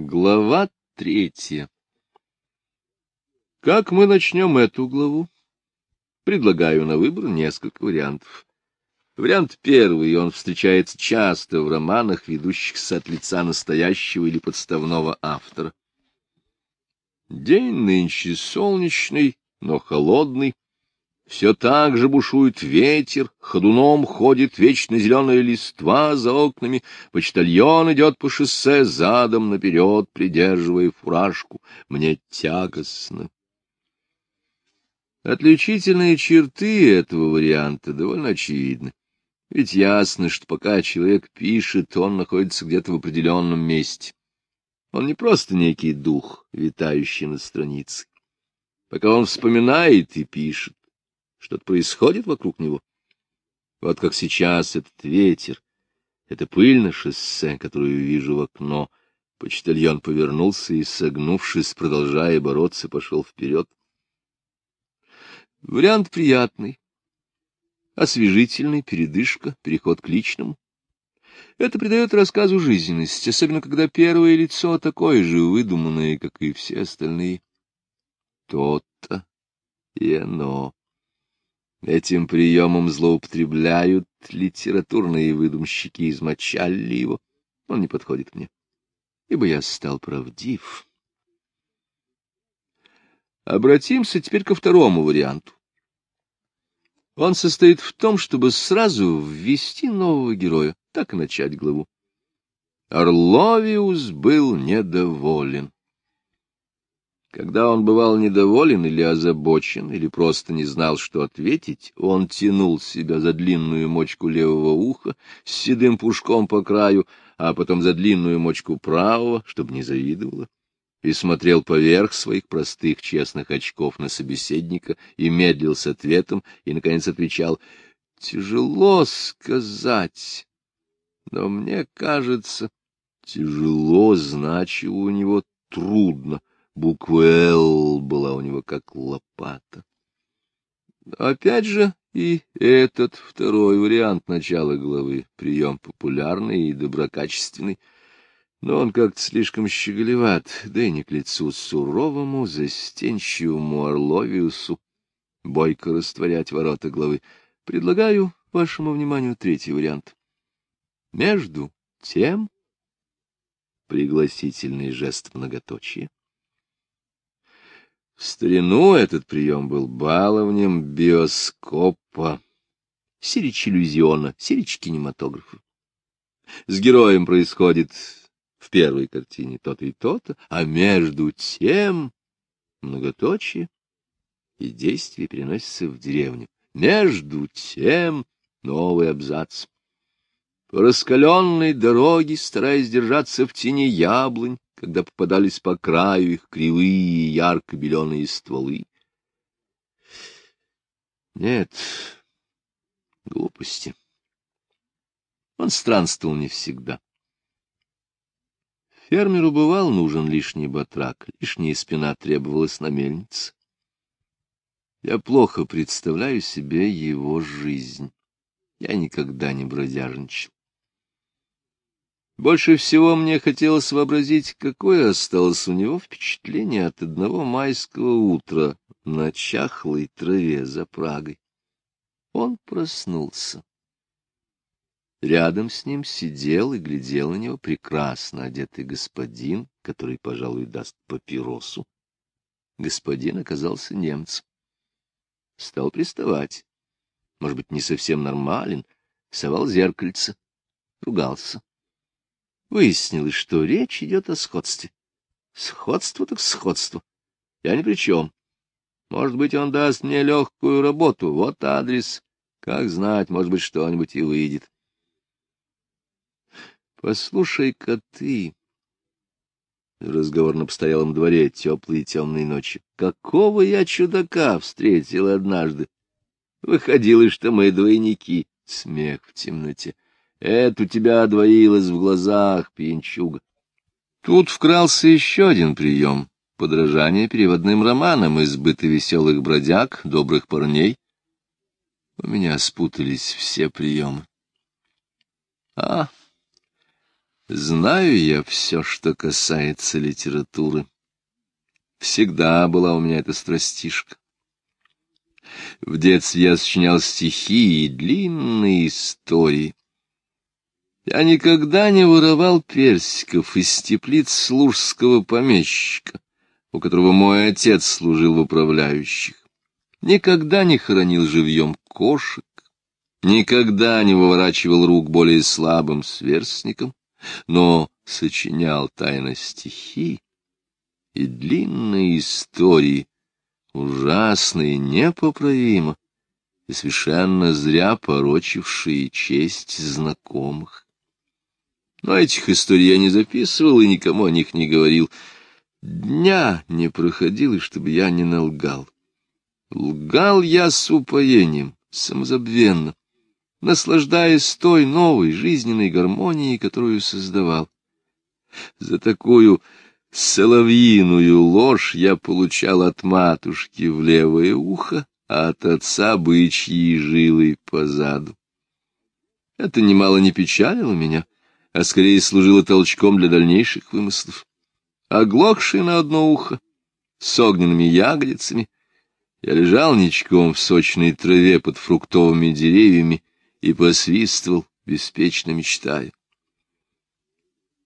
Глава третья. Как мы начнем эту главу? Предлагаю на выбор несколько вариантов. Вариант первый, он встречается часто в романах, ведущихся от лица настоящего или подставного автора. День нынче солнечный, но холодный, все так же бушует ветер, ходуном ходит вечно зеленая листва за окнами, почтальон идет по шоссе задом наперед, придерживая фуражку. Мне тягостно. Отличительные черты этого варианта довольно очевидны. Ведь ясно, что пока человек пишет, он находится где-то в определенном месте. Он не просто некий дух, витающий над страницей. Пока он вспоминает и пишет, что-то происходит вокруг него. Вот как сейчас этот ветер, это пыль на шоссе, которую вижу в окно. Почтальон повернулся и, согнувшись, продолжая бороться, пошел вперед. Вариант приятный, освежительный, передышка, переход к личному. Это придает рассказу жизненность, особенно когда первое лицо такое же выдуманное, как и все остальные. То-то и оно. Этим приемом злоупотребляют литературные выдумщики, измочали его. Он не подходит мне, ибо я стал правдив. Обратимся теперь ко второму варианту. Он состоит в том, чтобы сразу ввести нового героя, так и начать главу. Орловиус был недоволен. Когда он бывал недоволен или озабочен, или просто не знал, что ответить, он тянул себя за длинную мочку левого уха с седым пушком по краю, а потом за длинную мочку правого, чтобы не завидовало, и смотрел поверх своих простых честных очков на собеседника и медлил с ответом, и, наконец, отвечал «Тяжело сказать, но мне кажется, тяжело, значит, у него трудно». Буква «Л» была у него как лопата. Опять же, и этот второй вариант начала главы, прием популярный и доброкачественный, но он как-то слишком щеголеват, да и не к лицу суровому, застенчивому Орловиусу, бойко растворять ворота главы. Предлагаю вашему вниманию третий вариант. Между тем пригласительный жест многоточия в старину этот прием был баловнем биоскопа, сирич иллюзиона, сирич кинематографа. С героем происходит в первой картине то-то и то-то, а между тем многоточие и действие переносится в деревню. Между тем новый абзац. По раскаленной дороге, стараясь держаться в тени яблонь, когда попадались по краю их кривые ярко-беленые стволы. Нет, глупости. Он странствовал не всегда. Фермеру бывал нужен лишний батрак, лишняя спина требовалась на мельнице. Я плохо представляю себе его жизнь. Я никогда не бродяжничал. Больше всего мне хотелось вообразить, какое осталось у него впечатление от одного майского утра на чахлой траве за Прагой. Он проснулся. Рядом с ним сидел и глядел на него прекрасно одетый господин, который, пожалуй, даст папиросу. Господин оказался немцем. Стал приставать. Может быть, не совсем нормален, совал зеркальце, ругался. Выяснилось, что речь идет о сходстве. Сходство так сходство. Я ни при чем. Может быть, он даст мне легкую работу. Вот адрес. Как знать, может быть, что-нибудь и выйдет. Послушай-ка ты. Разговор на постоялом дворе теплые темные ночи. Какого я чудака встретил однажды. Выходило, что мы двойники. Смех в темноте. Это у тебя двоилось в глазах, пьянчуга. Тут вкрался еще один прием — подражание переводным романам из быта веселых бродяг, добрых парней. У меня спутались все приемы. А, Знаю я все, что касается литературы. Всегда была у меня эта страстишка. В детстве я сочинял стихи и длинные истории. Я никогда не воровал персиков из теплиц служского помещика, у которого мой отец служил в управляющих. Никогда не хоронил живьем кошек, никогда не выворачивал рук более слабым сверстникам, но сочинял тайно стихи и длинные истории, ужасные, непоправимо, и совершенно зря порочившие честь знакомых. Но этих историй я не записывал и никому о них не говорил. Дня не проходило, чтобы я не налгал. Лгал я с упоением, самозабвенно, наслаждаясь той новой жизненной гармонией, которую создавал. За такую соловьиную ложь я получал от матушки в левое ухо, а от отца бычьи жилы позаду. Это немало не печалило меня, а скорее служило толчком для дальнейших вымыслов. Оглохший на одно ухо, с огненными ягодицами, я лежал ничком в сочной траве под фруктовыми деревьями и посвистывал, беспечно мечтая.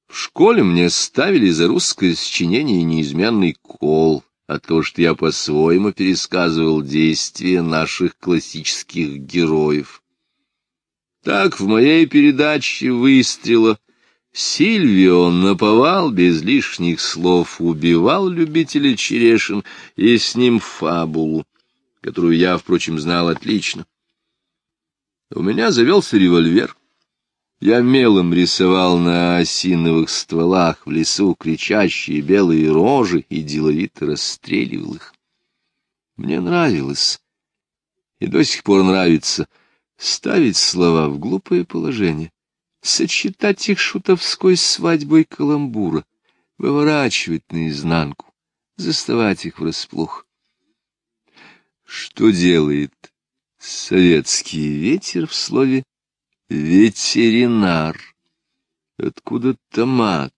В школе мне ставили за русское сочинение неизменный кол, а то, что я по-своему пересказывал действия наших классических героев. Так в моей передаче выстрела Сильвио наповал без лишних слов, убивал любителя черешин и с ним фабулу, которую я, впрочем, знал отлично. У меня завелся револьвер — я мелом рисовал на осиновых стволах в лесу кричащие белые рожи и деловито расстреливал их. Мне нравилось, и до сих пор нравится, ставить слова в глупое положение, сочетать их шутовской свадьбой каламбура, выворачивать наизнанку, заставать их врасплох. Что делает советский ветер в слове Ветеринар. Откуда томат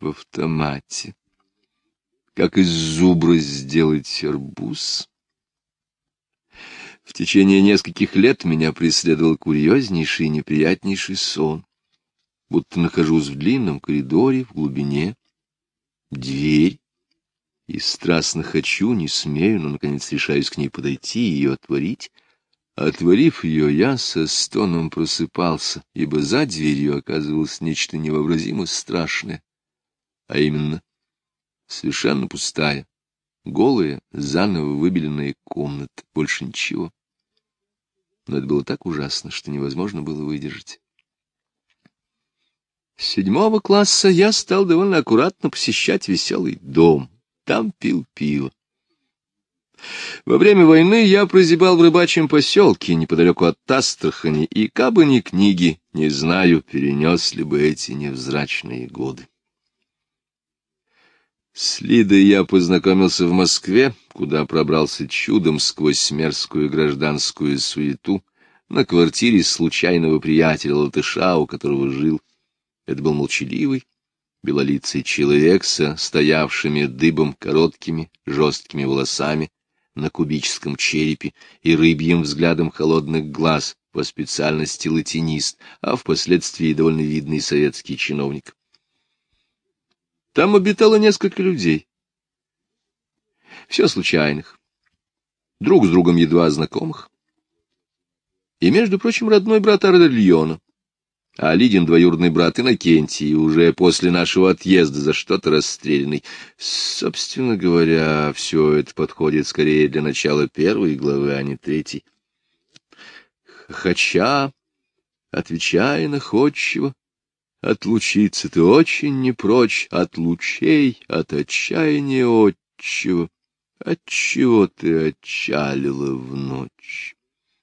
в автомате? Как из зубра сделать арбуз? В течение нескольких лет меня преследовал курьезнейший и неприятнейший сон. Будто нахожусь в длинном коридоре, в глубине. Дверь. И страстно хочу, не смею, но, наконец, решаюсь к ней подойти и ее отворить — Отворив ее, я со стоном просыпался, ибо за дверью оказывалось нечто невообразимо страшное, а именно совершенно пустая, голая, заново выбеленная комната, больше ничего. Но это было так ужасно, что невозможно было выдержать. С седьмого класса я стал довольно аккуратно посещать веселый дом. Там пил пиво. Во время войны я прозябал в рыбачьем поселке неподалеку от Астрахани, и кабы ни книги, не знаю, перенес ли бы эти невзрачные годы. С Лидой я познакомился в Москве, куда пробрался чудом сквозь мерзкую гражданскую суету, на квартире случайного приятеля латыша, у которого жил. Это был молчаливый, белолицый человек со стоявшими дыбом короткими, жесткими волосами, на кубическом черепе и рыбьим взглядом холодных глаз, по специальности латинист, а впоследствии довольно видный советский чиновник. Там обитало несколько людей. Все случайных, друг с другом едва знакомых. И, между прочим, родной брат Ардельона а Лидин двоюродный брат Иннокентий, уже после нашего отъезда за что-то расстрелянный. Собственно говоря, все это подходит скорее для начала первой главы, а не третьей. Хотя, отвечая находчиво, отлучиться ты очень не прочь от лучей, от отчаяния отчего. Отчего ты отчалила в ночь?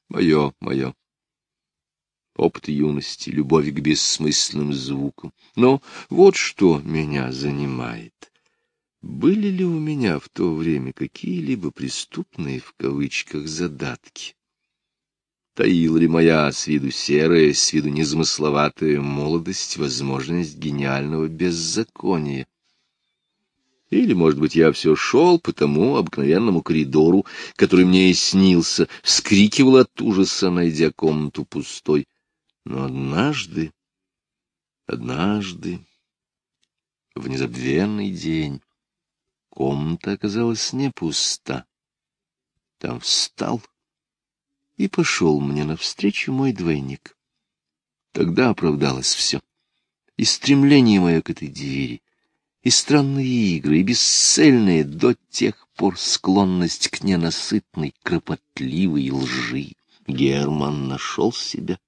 Мое, мое опыт юности, любовь к бессмысленным звукам. Но вот что меня занимает. Были ли у меня в то время какие-либо преступные, в кавычках, задатки? Таила ли моя с виду серая, с виду незамысловатая молодость возможность гениального беззакония? Или, может быть, я все шел по тому обыкновенному коридору, который мне и снился, вскрикивал от ужаса, найдя комнату пустой. Но однажды, однажды, в незабвенный день, комната оказалась не пуста. Там встал и пошел мне навстречу мой двойник. Тогда оправдалось все. И стремление мое к этой двери, и странные игры, и бесцельная до тех пор склонность к ненасытной, кропотливой лжи. Герман нашел себя.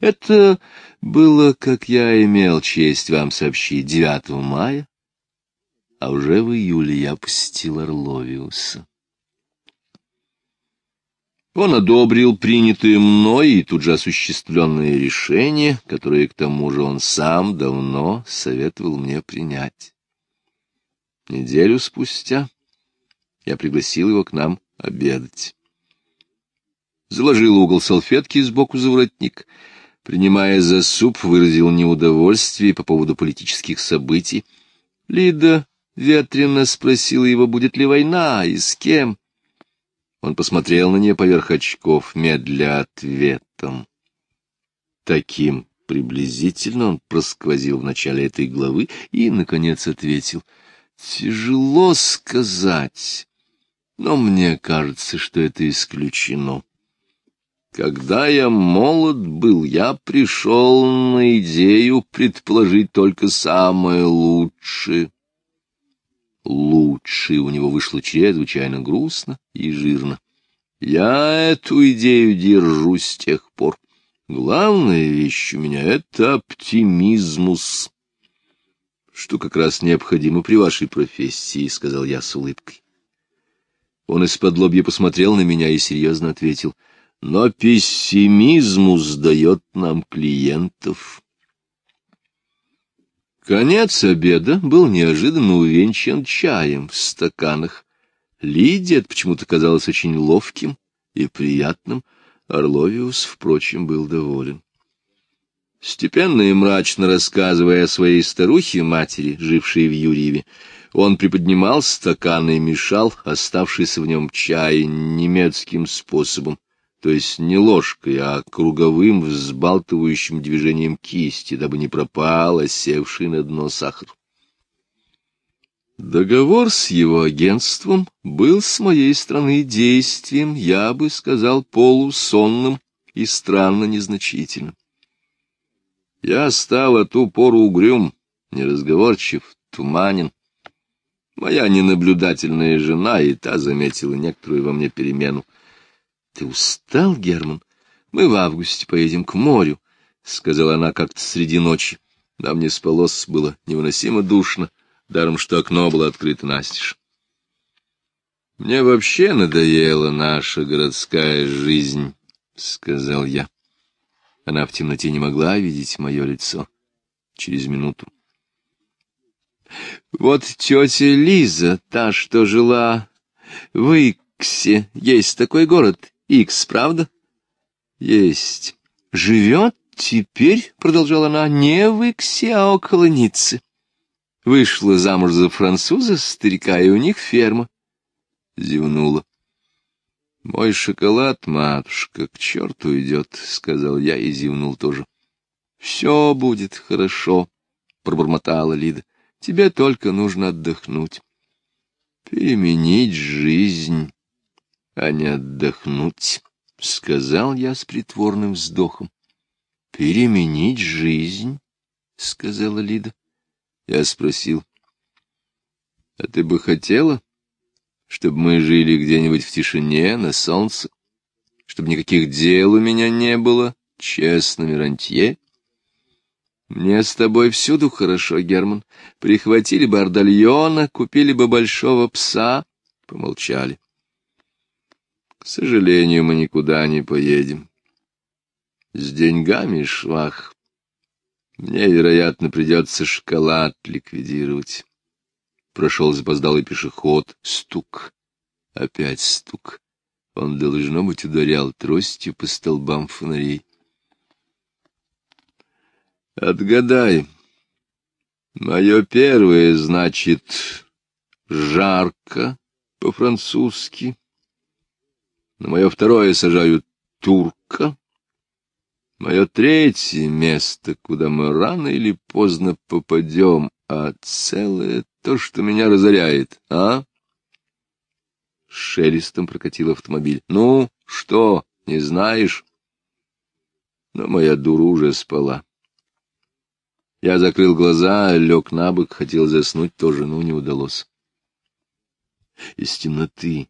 Это было, как я имел честь вам сообщить, 9 мая, а уже в июле я посетил Орловиуса. Он одобрил принятые мной и тут же осуществленные решения, которые, к тому же, он сам давно советовал мне принять. Неделю спустя я пригласил его к нам обедать. Заложил угол салфетки сбоку за воротник, принимая за суп, выразил неудовольствие по поводу политических событий. Лида ветренно спросила его, будет ли война и с кем. Он посмотрел на нее поверх очков, медля ответом. Таким приблизительно он просквозил в начале этой главы и, наконец, ответил. «Тяжело сказать, но мне кажется, что это исключено. Когда я молод был, я пришел на идею предположить только самое лучшее» лучше, у него вышло чрезвычайно грустно и жирно. Я эту идею держу с тех пор. Главная вещь у меня — это оптимизмус, что как раз необходимо при вашей профессии, — сказал я с улыбкой. Он из-под лобья посмотрел на меня и серьезно ответил, — но пессимизмус дает нам клиентов. Конец обеда был неожиданно увенчан чаем в стаканах. Лидия почему-то казалась очень ловким и приятным. Орловиус, впрочем, был доволен. Степенно и мрачно рассказывая о своей старухе-матери, жившей в Юрьеве, он приподнимал стакан и мешал оставшийся в нем чай немецким способом, то есть не ложкой, а круговым взбалтывающим движением кисти, дабы не пропал осевший на дно сахар. Договор с его агентством был с моей стороны действием, я бы сказал, полусонным и странно незначительным. Я стал от ту угрюм, неразговорчив, туманен. Моя ненаблюдательная жена и та заметила некоторую во мне перемену — ты устал, Герман? Мы в августе поедем к морю, — сказала она как-то среди ночи. Нам не спалось, было невыносимо душно, даром что окно было открыто настежь. Мне вообще надоела наша городская жизнь, — сказал я. Она в темноте не могла видеть мое лицо. Через минуту. Вот тетя Лиза, та, что жила в Иксе, есть такой город, Икс, правда? Есть. Живет теперь, — продолжала она, — не в Иксе, а около Ниццы. Вышла замуж за француза, старика, и у них ферма. Зевнула. — Мой шоколад, матушка, к черту идет, — сказал я и зевнул тоже. — Все будет хорошо, — пробормотала Лида. — Тебе только нужно отдохнуть. — Переменить жизнь а не отдохнуть, — сказал я с притворным вздохом. — Переменить жизнь, — сказала Лида. Я спросил, — а ты бы хотела, чтобы мы жили где-нибудь в тишине, на солнце, чтобы никаких дел у меня не было, честно, Мирантье? Мне с тобой всюду хорошо, Герман. Прихватили бы ордальона, купили бы большого пса. Помолчали. К сожалению, мы никуда не поедем. С деньгами швах. Мне, вероятно, придется шоколад ликвидировать. Прошел запоздалый пешеход. Стук. Опять стук. Он, должно быть, ударял тростью по столбам фонарей. Отгадай. Мое первое значит «жарко» по-французски. На мое второе сажают «турка». Мое третье место, куда мы рано или поздно попадем, а целое то, что меня разоряет, а? Шелестом прокатил автомобиль. Ну, что, не знаешь? Но моя дура уже спала. Я закрыл глаза, лег на бок, хотел заснуть тоже, но не удалось. Из темноты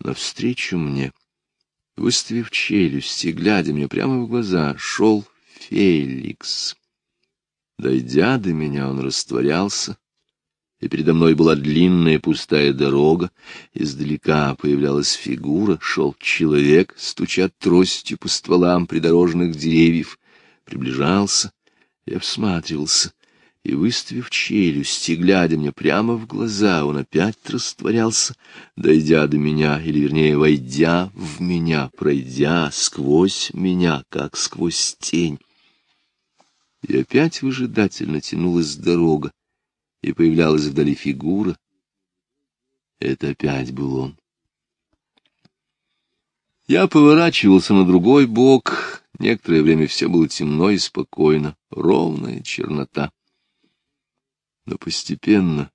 навстречу мне Выставив челюсть и глядя мне прямо в глаза, шел Феликс. Дойдя до меня, он растворялся, и передо мной была длинная пустая дорога, издалека появлялась фигура, шел человек, стуча тростью по стволам придорожных деревьев, приближался, я всматривался — и, выставив челюсть и глядя мне прямо в глаза, он опять растворялся, дойдя до меня, или, вернее, войдя в меня, пройдя сквозь меня, как сквозь тень. И опять выжидательно тянулась дорога, и появлялась вдали фигура. Это опять был он. Я поворачивался на другой бок. Некоторое время все было темно и спокойно, ровная чернота но постепенно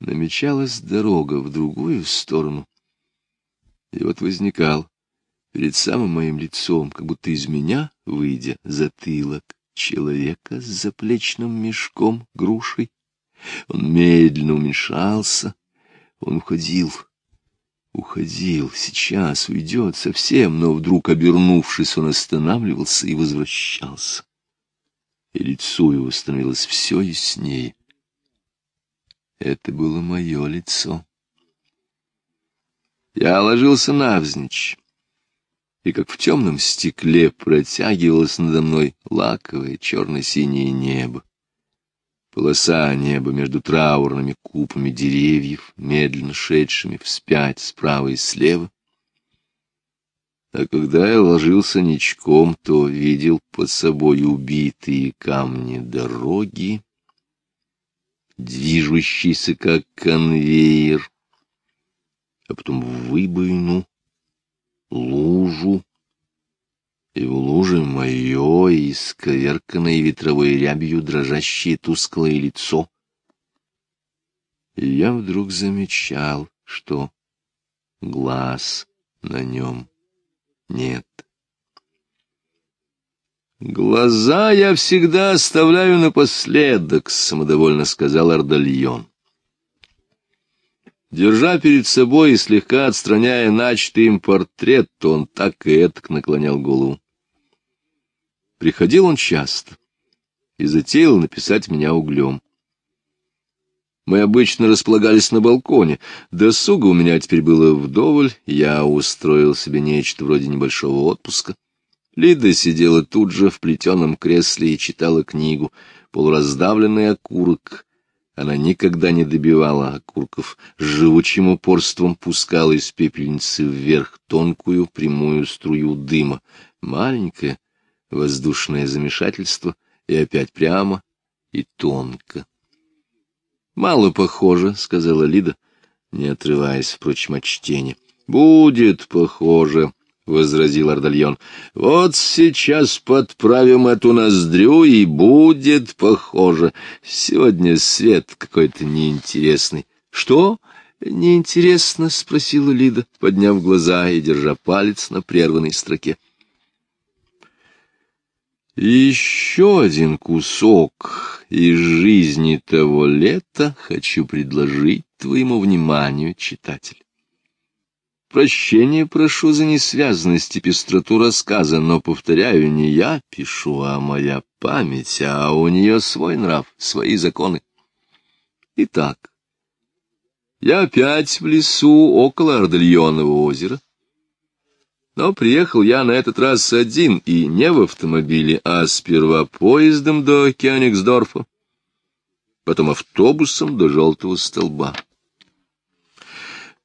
намечалась дорога в другую сторону. И вот возникал перед самым моим лицом, как будто из меня, выйдя, затылок человека с заплечным мешком, грушей. Он медленно уменьшался, он уходил, уходил, сейчас уйдет совсем, но вдруг, обернувшись, он останавливался и возвращался. И лицо его становилось все яснее. Это было мое лицо. Я ложился навзничь, и как в темном стекле протягивалось надо мной лаковое черно-синее небо. Полоса неба между траурными купами деревьев, медленно шедшими вспять справа и слева. А когда я ложился ничком, то видел под собой убитые камни дороги, движущийся как конвейер, а потом выбоину, лужу, и в луже мое исковерканное ветровой рябью дрожащее тусклое лицо. И я вдруг замечал, что глаз на нем нет. «Глаза я всегда оставляю напоследок», — самодовольно сказал Ардальон. Держа перед собой и слегка отстраняя начатый им портрет, то он так и этак наклонял голову. Приходил он часто и затеял написать меня углем. Мы обычно располагались на балконе. Досуга у меня теперь было вдоволь, я устроил себе нечто вроде небольшого отпуска. Лида сидела тут же в плетеном кресле и читала книгу. Полураздавленный окурок. Она никогда не добивала окурков, с живучим упорством пускала из пепельницы вверх тонкую прямую струю дыма. Маленькое воздушное замешательство, и опять прямо и тонко. «Мало похоже», — сказала Лида, не отрываясь, впрочем, от чтения. «Будет похоже», — возразил Ардальон. — Вот сейчас подправим эту ноздрю, и будет похоже. Сегодня свет какой-то неинтересный. — Что? Неинтересно? — спросила Лида, подняв глаза и держа палец на прерванной строке. Еще один кусок из жизни того лета хочу предложить твоему вниманию, читатель. Прощения прошу за несвязанность и пестроту рассказа, но, повторяю, не я пишу, а моя память, а у нее свой нрав, свои законы. Итак, я опять в лесу около Ордельонного озера. Но приехал я на этот раз один, и не в автомобиле, а сперва поездом до Кёнигсдорфа, потом автобусом до Желтого столба.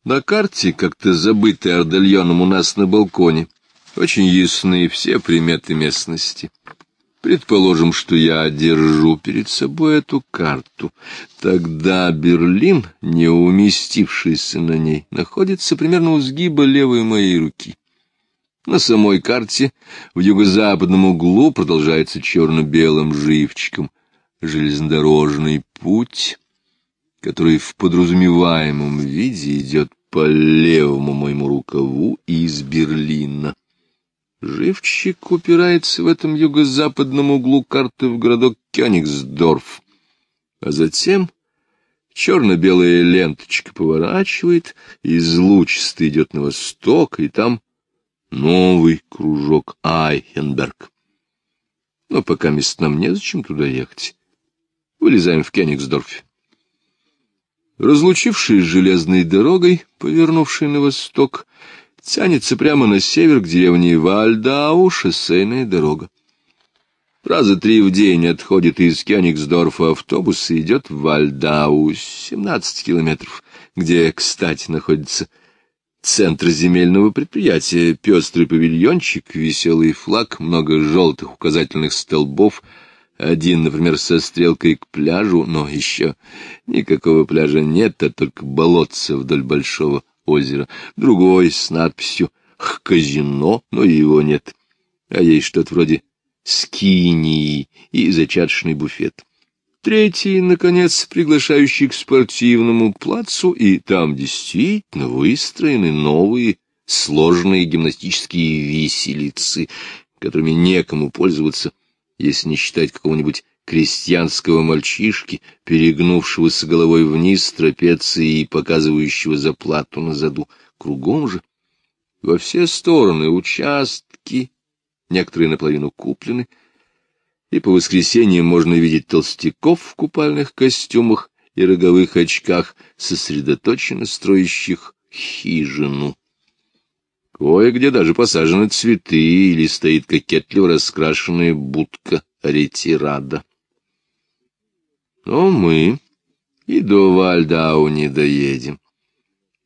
На карте, как-то забытой Ордельоном у нас на балконе, очень ясны все приметы местности. Предположим, что я держу перед собой эту карту. Тогда Берлин, не уместившийся на ней, находится примерно у сгиба левой моей руки. На самой карте в юго-западном углу продолжается черно-белым живчиком железнодорожный путь, который в подразумеваемом виде идет по левому моему рукаву из Берлина. Живчик упирается в этом юго-западном углу карты в городок Кёнигсдорф, а затем черно-белая ленточка поворачивает, излучисто идет на восток, и там новый кружок Айхенберг. Но пока мест нам незачем туда ехать. Вылезаем в Кёнигсдорфе. Разлучившись железной дорогой, повернувшей на восток, тянется прямо на север к деревне Вальдау шоссейная дорога. Раза три в день отходит из Кёнигсдорфа автобус и идет в Вальдау, 17 километров, где, кстати, находится центр земельного предприятия, пестрый павильончик, веселый флаг, много желтых указательных столбов, один, например, со стрелкой к пляжу, но еще никакого пляжа нет, а только болотца вдоль большого озера, другой с надписью «Казино», но его нет, а есть что-то вроде скинии и зачаточный буфет. Третий, наконец, приглашающий к спортивному плацу, и там действительно выстроены новые сложные гимнастические виселицы, которыми некому пользоваться, если не считать какого-нибудь крестьянского мальчишки, перегнувшегося головой вниз трапеции и показывающего заплату на заду. Кругом же во все стороны участки, некоторые наполовину куплены, и по воскресеньям можно видеть толстяков в купальных костюмах и роговых очках, сосредоточенно строящих хижину. Кое-где даже посажены цветы или стоит кокетливо раскрашенная будка ретирада. Но мы и до Вальдау не доедем.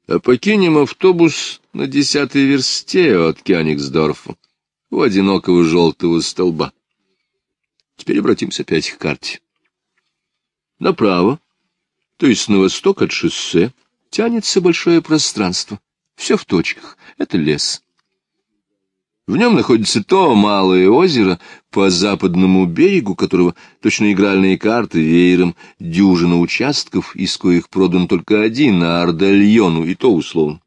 А покинем автобус на десятой версте от Кёнигсдорфа у одинокого желтого столба. Теперь обратимся опять к карте. Направо, то есть на восток от шоссе, тянется большое пространство. Все в точках. Это лес. В нем находится то малое озеро, по западному берегу которого точно игральные карты веером дюжина участков, из коих продан только один на Ардальону, и то условно.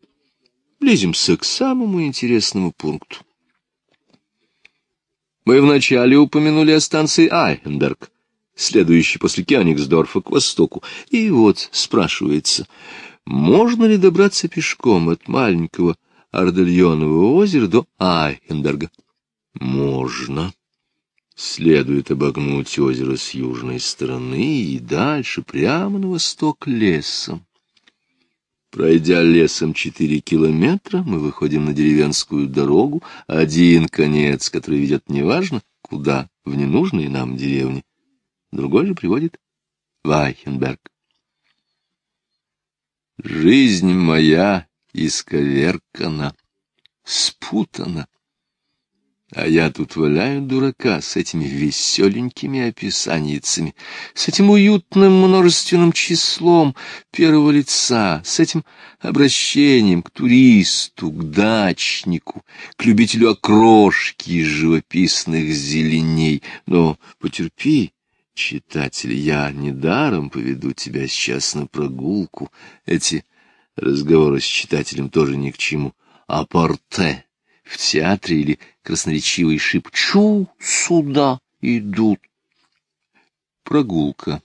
Близимся к самому интересному пункту. Мы вначале упомянули о станции Айхенберг, следующей после Кёнигсдорфа к востоку, и вот спрашивается, можно ли добраться пешком от маленького Ардельонового озера до Айхенберга. Можно. Следует обогнуть озеро с южной стороны и дальше, прямо на восток, лесом. Пройдя лесом четыре километра, мы выходим на деревенскую дорогу, один конец, который ведет неважно куда, в ненужные нам деревни, другой же приводит в Айхенберг. Жизнь моя исковеркана, спутана. А я тут валяю дурака с этими веселенькими описаниями, с этим уютным множественным числом первого лица, с этим обращением к туристу, к дачнику, к любителю окрошки из живописных зеленей. Но потерпи, читатель, я недаром поведу тебя сейчас на прогулку. Эти разговоры с читателем тоже ни к чему. А порте в театре или красноречивый шепчу «Сюда идут». Прогулка.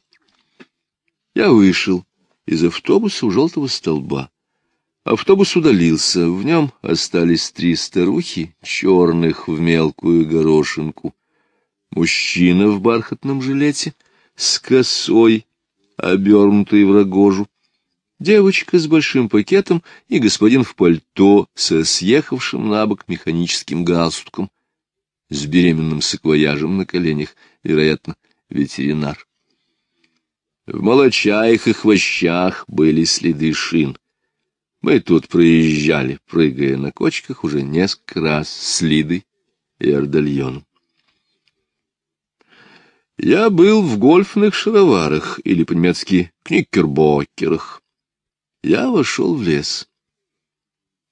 Я вышел из автобуса у желтого столба. Автобус удалился, в нем остались три старухи, черных в мелкую горошинку. Мужчина в бархатном жилете, с косой, обернутой в рогожу, девочка с большим пакетом и господин в пальто со съехавшим на бок механическим галстуком, с беременным саквояжем на коленях, вероятно, ветеринар. В молочаях и хвощах были следы шин. Мы тут проезжали, прыгая на кочках, уже несколько раз с Лидой и Ордальоном. Я был в гольфных шароварах, или по-немецки книккербокерах. Я вошел в лес.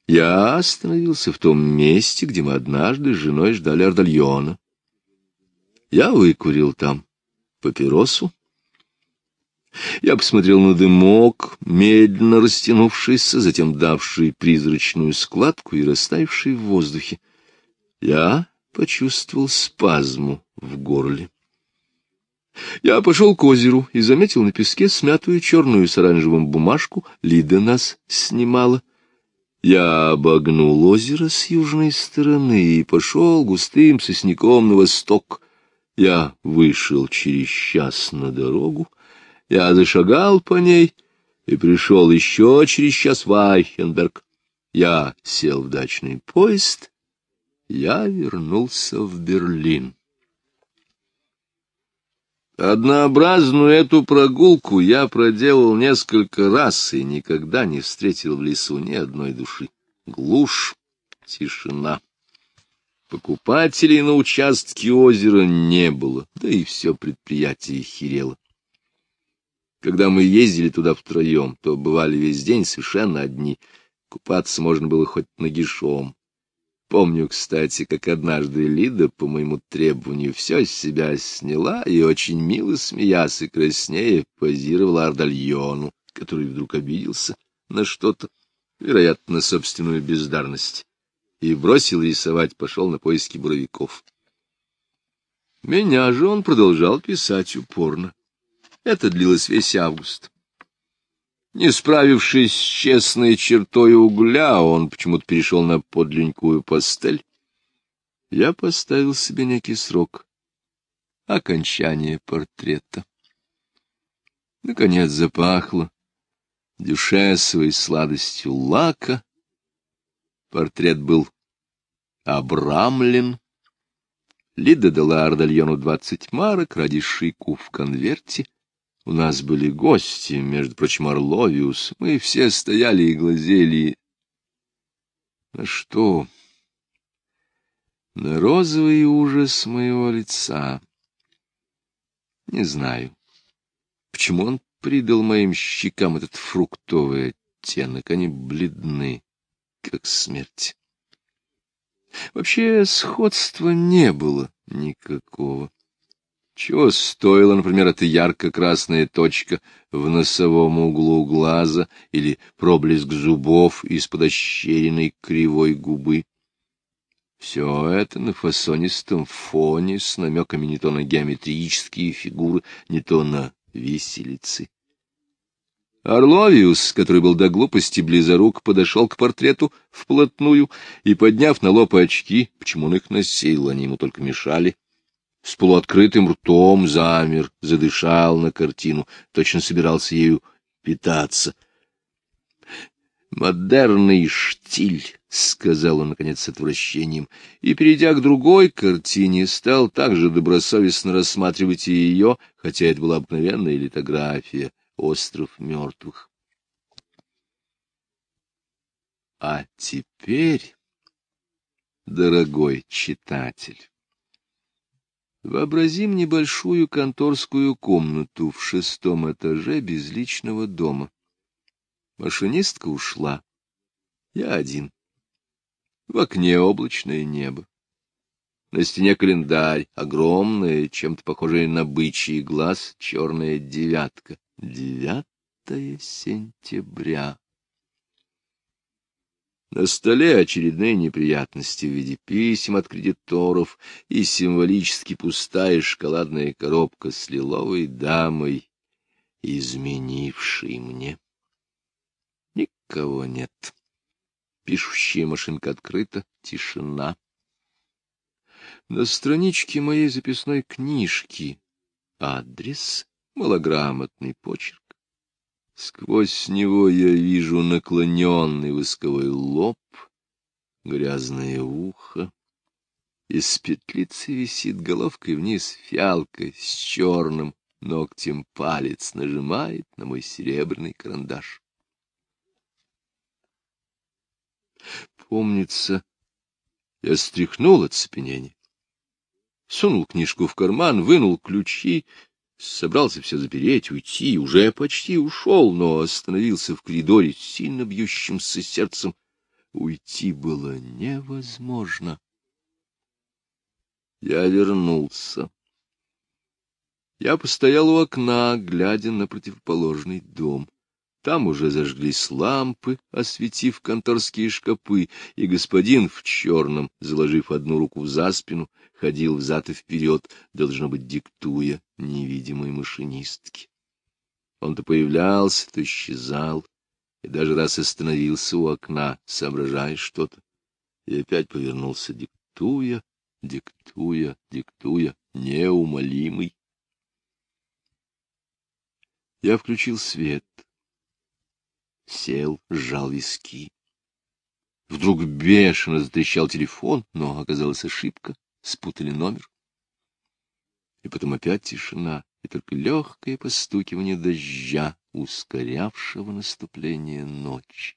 Я остановился в том месте, где мы однажды с женой ждали Ордальона. Я выкурил там папиросу. Я посмотрел на дымок, медленно растянувшийся, затем давший призрачную складку и растаявший в воздухе. Я почувствовал спазму в горле. Я пошел к озеру и заметил на песке смятую черную с оранжевым бумажку. Лида нас снимала. Я обогнул озеро с южной стороны и пошел густым сосняком на восток. Я вышел через час на дорогу, я зашагал по ней и пришел еще через час в Айхенберг. Я сел в дачный поезд, я вернулся в Берлин. Однообразную эту прогулку я проделал несколько раз и никогда не встретил в лесу ни одной души. Глушь, тишина. Покупателей на участке озера не было, да и все предприятие херело. Когда мы ездили туда втроем, то бывали весь день совершенно одни. Купаться можно было хоть нагишом. Помню, кстати, как однажды Лида, по моему требованию, все с себя сняла и, очень мило смеясь и краснее, позировала Ардальону, который вдруг обиделся на что-то, вероятно, на собственную бездарность, и бросил рисовать, пошел на поиски буровиков. Меня же он продолжал писать упорно. Это длилось весь август. Не справившись с честной чертой угля, он почему-то перешел на подленькую пастель. Я поставил себе некий срок. Окончание портрета. Наконец запахло дюшесовой сладостью лака. Портрет был обрамлен. Лида дала Ардальону двадцать марок ради шику в конверте. У нас были гости, между прочим, Орловиус. Мы все стояли и глазели. На что? На розовый ужас моего лица. Не знаю, почему он придал моим щекам этот фруктовый оттенок. Они бледны, как смерть. Вообще сходства не было никакого. Чего стоила, например, эта ярко-красная точка в носовом углу глаза или проблеск зубов из-под ощеренной кривой губы? Все это на фасонистом фоне с намеками не то на геометрические фигуры, не то на виселицы. Орловиус, который был до глупости близорук, подошел к портрету вплотную и, подняв на лоб очки, почему он их носил, они ему только мешали, с полуоткрытым ртом замер, задышал на картину, точно собирался ею питаться. «Модерный штиль», — сказал он, наконец, с отвращением, и, перейдя к другой картине, стал также добросовестно рассматривать и ее, хотя это была обыкновенная литография «Остров мертвых». А теперь, дорогой читатель, Вообразим небольшую конторскую комнату в шестом этаже безличного дома. Машинистка ушла. Я один. В окне облачное небо. На стене календарь, огромная, чем-то похожая на бычий глаз, черная девятка. Девятое сентября. На столе очередные неприятности в виде писем от кредиторов и символически пустая шоколадная коробка с лиловой дамой, изменившей мне. Никого нет. Пишущая машинка открыта, тишина. На страничке моей записной книжки адрес, малограмотный почерк. Сквозь него я вижу наклоненный восковой лоб, грязное ухо. Из петлицы висит головкой вниз фиалка с черным ногтем палец нажимает на мой серебряный карандаш. Помнится, я стряхнул оцепенение. Сунул книжку в карман, вынул ключи, собрался все запереть, уйти, уже почти ушел, но остановился в коридоре с сильно бьющимся сердцем. Уйти было невозможно. Я вернулся. Я постоял у окна, глядя на противоположный дом. Там уже зажглись лампы, осветив конторские шкапы, и господин в черном, заложив одну руку за спину, ходил взад и вперед, должно быть, диктуя невидимой машинистке. Он то появлялся, то исчезал, и даже раз остановился у окна, соображая что-то, и опять повернулся, диктуя, диктуя, диктуя, неумолимый. Я включил свет, сел, сжал виски. Вдруг бешено затрещал телефон, но оказалась ошибка, спутали номер. И потом опять тишина, и только легкое постукивание дождя, ускорявшего наступление ночи.